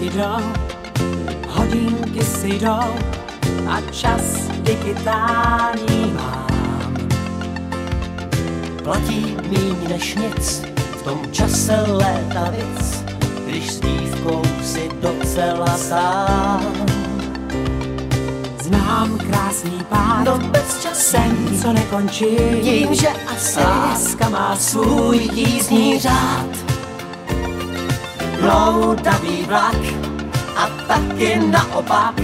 jdou, hodinky si jdou a čas digitální mám. Platí míň než nic, v tom čase léta víc, když s dívkou si docela sám. Znám krásný pár, No bez času sen, co nekončí, Tím, že asi láska má svůj jízdní řád. Bloudavý vlak a taky naopak,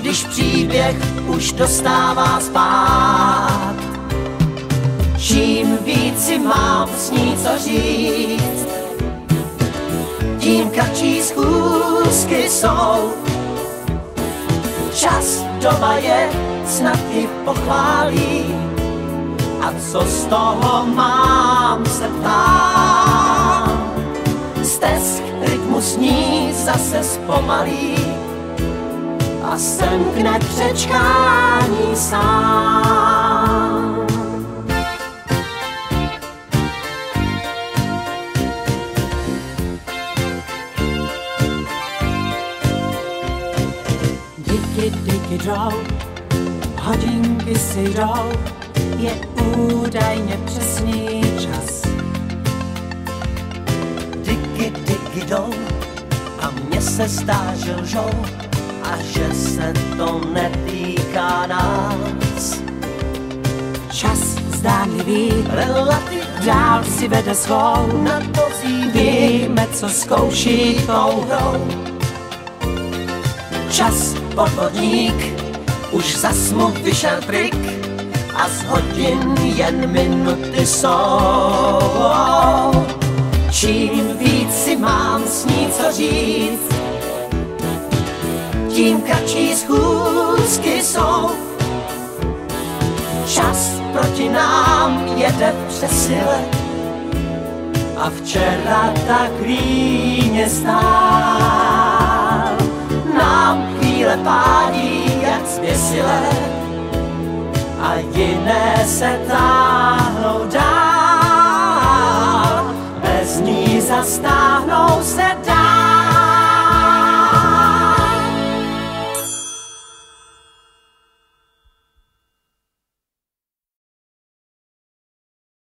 když příběh už dostává spát. Čím víc si mám s ní co říct, tím kratší schůzky jsou. Čas doba je, snad ji pochválí, a co z toho mám se ptám. Stesk rytmus ní zase zpomalí a semkne přečkání sám. Díky, díky jdou, hodinky si jdou, je údajně přesný čas. Jdou a mně se zdá, že lžou a že se to netýká nás. Čas zdánlivý, Relativ dál si vede svou, na pozí víme, co zkouší tou hrou. Čas podvodník, už zas mu vyšel trik a z hodin jen minuty jsou. Čím mám s ní co říct, tím kratší schůzky jsou. Čas proti nám jede přesile a včera tak líně stál. Nám chvíle pádí jak zběsile a jiné se táhnou dál. Bez ní zastáhnou se dál.